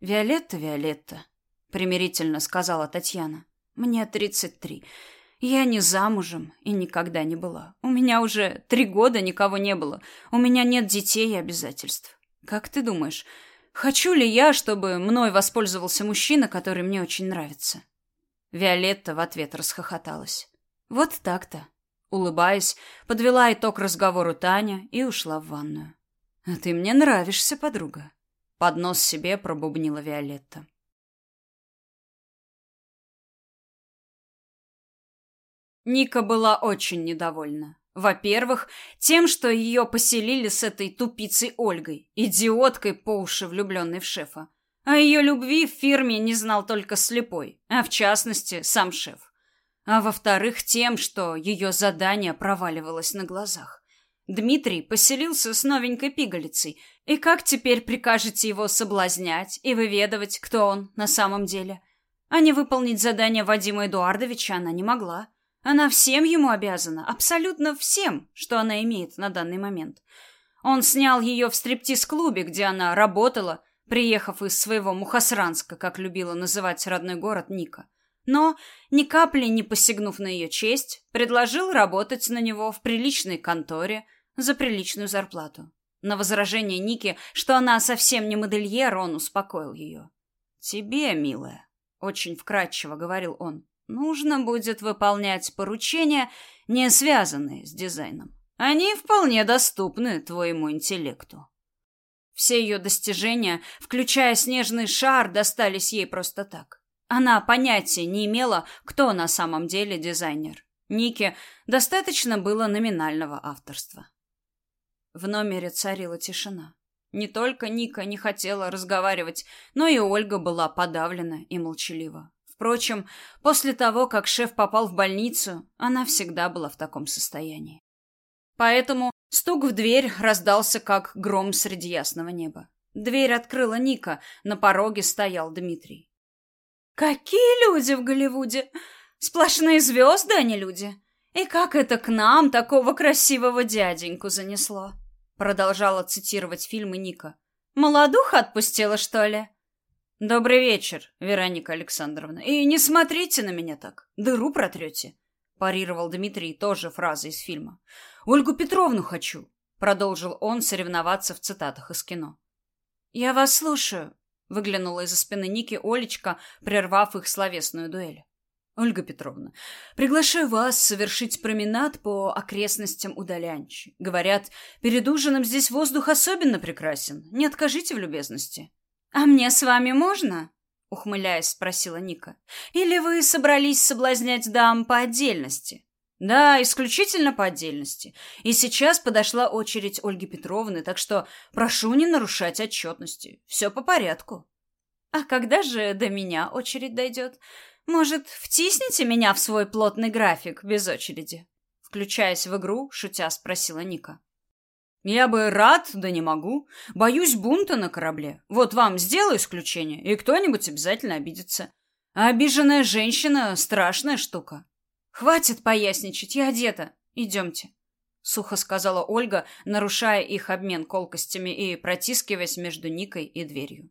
Виолетта, Виолетта, примирительно сказала Татьяна. Мне тридцать три. Я не замужем и никогда не была. У меня уже три года никого не было. У меня нет детей и обязательств. Как ты думаешь, хочу ли я, чтобы мной воспользовался мужчина, который мне очень нравится? Виолетта в ответ расхохоталась. Вот так-то. Улыбаясь, подвела итог разговору Таня и ушла в ванную. А ты мне нравишься, подруга. Под нос себе пробубнила Виолетта. Ника была очень недовольна. Во-первых, тем, что ее поселили с этой тупицей Ольгой, идиоткой по уши влюбленной в шефа. О ее любви в фирме не знал только слепой, а в частности сам шеф. А во-вторых, тем, что ее задание проваливалось на глазах. Дмитрий поселился с новенькой пигалицей, и как теперь прикажете его соблазнять и выведывать, кто он на самом деле? А не выполнить задание Вадима Эдуардовича она не могла. Она всем ему обязана, абсолютно всем, что она имеет на данный момент. Он снял ее в стриптиз-клубе, где она работала, приехав из своего Мухосранска, как любила называть родной город Ника. Но, ни капли не посягнув на ее честь, предложил работать на него в приличной конторе за приличную зарплату. На возражение Ники, что она совсем не модельер, он успокоил ее. «Тебе, милая», — очень вкратчиво говорил он, Нужно будет выполнять поручения, не связанные с дизайном. Они вполне доступны твоему интеллекту. Все ее достижения, включая снежный шар, достались ей просто так. Она понятия не имела, кто на самом деле дизайнер. Нике достаточно было номинального авторства. В номере царила тишина. Не только Ника не хотела разговаривать, но и Ольга была подавлена и молчалива. Впрочем, после того, как шеф попал в больницу, она всегда была в таком состоянии. Поэтому стук в дверь раздался, как гром среди ясного неба. Дверь открыла Ника, на пороге стоял Дмитрий. «Какие люди в Голливуде! Сплошные звезды, а не люди! И как это к нам такого красивого дяденьку занесло?» Продолжала цитировать фильмы Ника. «Молодуха отпустила, что ли?» «Добрый вечер, Вероника Александровна. И не смотрите на меня так. Дыру протрете», — парировал Дмитрий тоже фразой из фильма. «Ольгу Петровну хочу», — продолжил он соревноваться в цитатах из кино. «Я вас слушаю», — выглянула из-за спины Ники Олечка, прервав их словесную дуэль. «Ольга Петровна, приглашаю вас совершить променад по окрестностям Удалянчи. Говорят, перед ужином здесь воздух особенно прекрасен. Не откажите в любезности». «А мне с вами можно?» — ухмыляясь, спросила Ника. «Или вы собрались соблазнять дам по отдельности?» «Да, исключительно по отдельности. И сейчас подошла очередь Ольги Петровны, так что прошу не нарушать отчетности. Все по порядку». «А когда же до меня очередь дойдет? Может, втисните меня в свой плотный график без очереди?» Включаясь в игру, шутя спросила Ника. Я бы рад, да не могу. Боюсь бунта на корабле. Вот вам сделаю исключение, и кто-нибудь обязательно обидится. А обиженная женщина — страшная штука. Хватит поясничать, я одета. Идемте. Сухо сказала Ольга, нарушая их обмен колкостями и протискиваясь между Никой и дверью.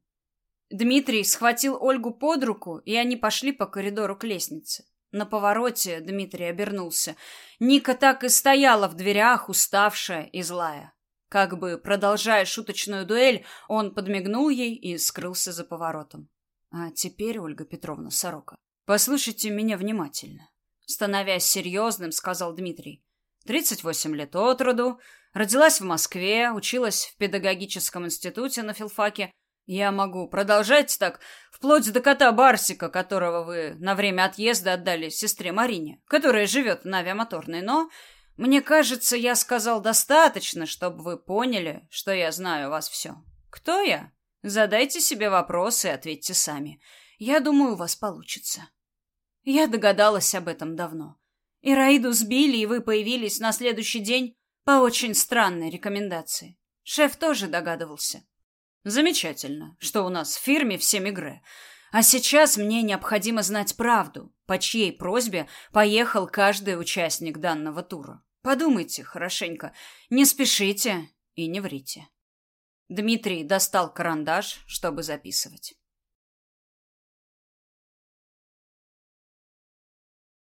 Дмитрий схватил Ольгу под руку, и они пошли по коридору к лестнице. На повороте Дмитрий обернулся. Ника так и стояла в дверях, уставшая и злая. Как бы продолжая шуточную дуэль, он подмигнул ей и скрылся за поворотом. А теперь, Ольга Петровна Сорока, послушайте меня внимательно. Становясь серьезным, сказал Дмитрий. Тридцать восемь лет от роду, родилась в Москве, училась в педагогическом институте на филфаке. Я могу продолжать так, вплоть до кота Барсика, которого вы на время отъезда отдали сестре Марине, которая живет на авиамоторной, но мне кажется, я сказал достаточно, чтобы вы поняли, что я знаю вас все. Кто я? Задайте себе вопросы и ответьте сами. Я думаю, у вас получится. Я догадалась об этом давно. Ираиду сбили, и вы появились на следующий день по очень странной рекомендации. Шеф тоже догадывался. Замечательно, что у нас в фирме все мигре. А сейчас мне необходимо знать правду, по чьей просьбе поехал каждый участник данного тура. Подумайте хорошенько, не спешите и не врите. Дмитрий достал карандаш, чтобы записывать.